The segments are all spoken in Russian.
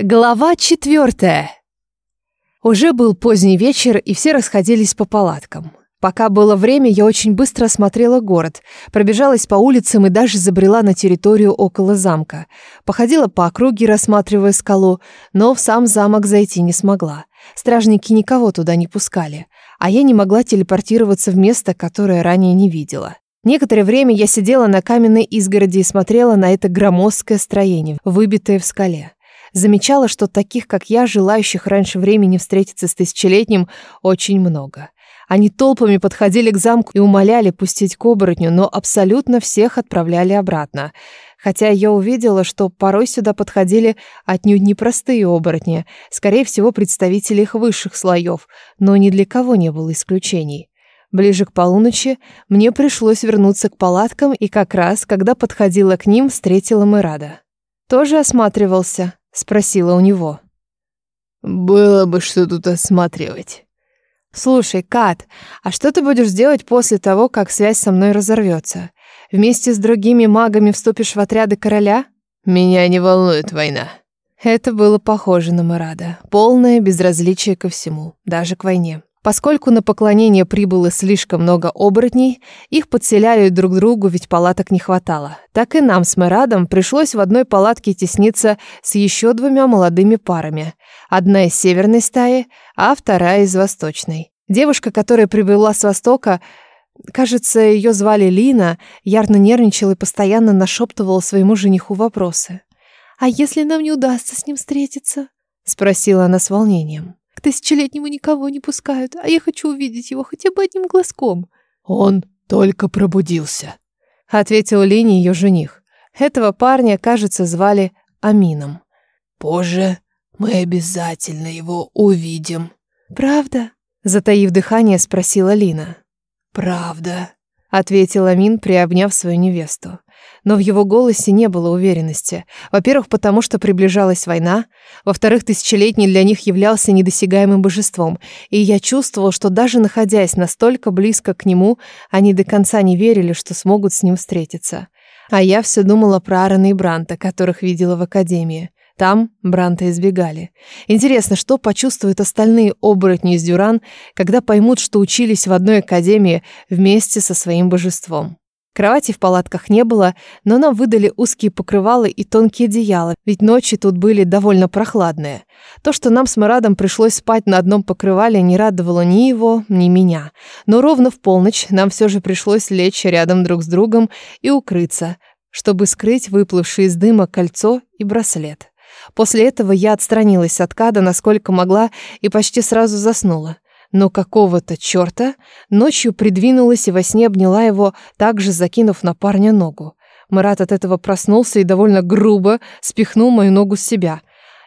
Глава четвертая. Уже был поздний вечер, и все расходились по палаткам. Пока было время, я очень быстро осмотрела город, пробежалась по улицам и даже забрела на территорию около замка. Походила по округе, рассматривая скалу, но в сам замок зайти не смогла. Стражники никого туда не пускали, а я не могла телепортироваться в место, которое ранее не видела. Некоторое время я сидела на каменной изгороди и смотрела на это громоздкое строение, выбитое в скале замечала, что таких, как я, желающих раньше времени встретиться с тысячелетним, очень много. Они толпами подходили к замку и умоляли пустить к оборотню, но абсолютно всех отправляли обратно. Хотя я увидела, что порой сюда подходили отнюдь непростые оборотни, скорее всего, представители их высших слоев, но ни для кого не было исключений. Ближе к полуночи мне пришлось вернуться к палаткам, и как раз, когда подходила к ним, встретила Мирада. Тоже осматривался, спросила у него. «Было бы что тут осматривать». «Слушай, Кат, а что ты будешь делать после того, как связь со мной разорвется? Вместе с другими магами вступишь в отряды короля?» «Меня не волнует война». Это было похоже на Марада. Полное безразличие ко всему, даже к войне. Поскольку на поклонение прибыло слишком много оборотней, их подселяли друг другу, ведь палаток не хватало. Так и нам с Мерадом пришлось в одной палатке тесниться с еще двумя молодыми парами. Одна из северной стаи, а вторая из восточной. Девушка, которая прибыла с востока, кажется, ее звали Лина, ярно нервничала и постоянно нашептывала своему жениху вопросы. «А если нам не удастся с ним встретиться?» — спросила она с волнением. К тысячелетнему никого не пускают, а я хочу увидеть его хотя бы одним глазком». «Он только пробудился», — ответил Лини ее жених. Этого парня, кажется, звали Амином. «Позже мы обязательно его увидим». «Правда?» — затаив дыхание, спросила Лина. «Правда», — ответил Амин, приобняв свою невесту. Но в его голосе не было уверенности. Во-первых, потому что приближалась война. Во-вторых, тысячелетний для них являлся недосягаемым божеством. И я чувствовал, что даже находясь настолько близко к нему, они до конца не верили, что смогут с ним встретиться. А я все думала про Аарона и Бранта, которых видела в академии. Там Бранта избегали. Интересно, что почувствуют остальные оборотни из Дюран, когда поймут, что учились в одной академии вместе со своим божеством. Кровати в палатках не было, но нам выдали узкие покрывалы и тонкие одеяла, ведь ночи тут были довольно прохладные. То, что нам с Марадом пришлось спать на одном покрывале, не радовало ни его, ни меня. Но ровно в полночь нам все же пришлось лечь рядом друг с другом и укрыться, чтобы скрыть выплывшие из дыма кольцо и браслет. После этого я отстранилась от када, насколько могла, и почти сразу заснула но какого-то черта ночью придвинулась и во сне обняла его, также закинув на парня ногу. Марат от этого проснулся и довольно грубо спихнул мою ногу с себя.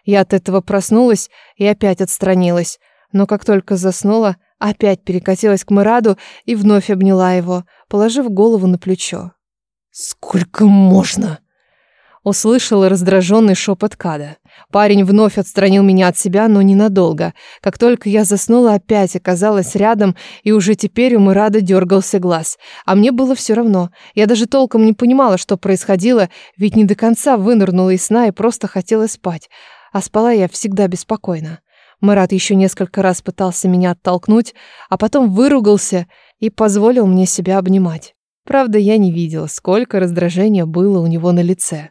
Я от этого проснулась и опять отстранилась, но как только заснула, опять перекатилась к Мараду и вновь обняла его, положив голову на плечо. «Сколько можно?» Услышал раздраженный шепот Када. Парень вновь отстранил меня от себя, но ненадолго. Как только я заснула, опять оказалась рядом, и уже теперь у Мурада дергался глаз. А мне было все равно. Я даже толком не понимала, что происходило, ведь не до конца вынырнула из сна и просто хотела спать. А спала я всегда беспокойно. Мурад еще несколько раз пытался меня оттолкнуть, а потом выругался и позволил мне себя обнимать. Правда, я не видела, сколько раздражения было у него на лице.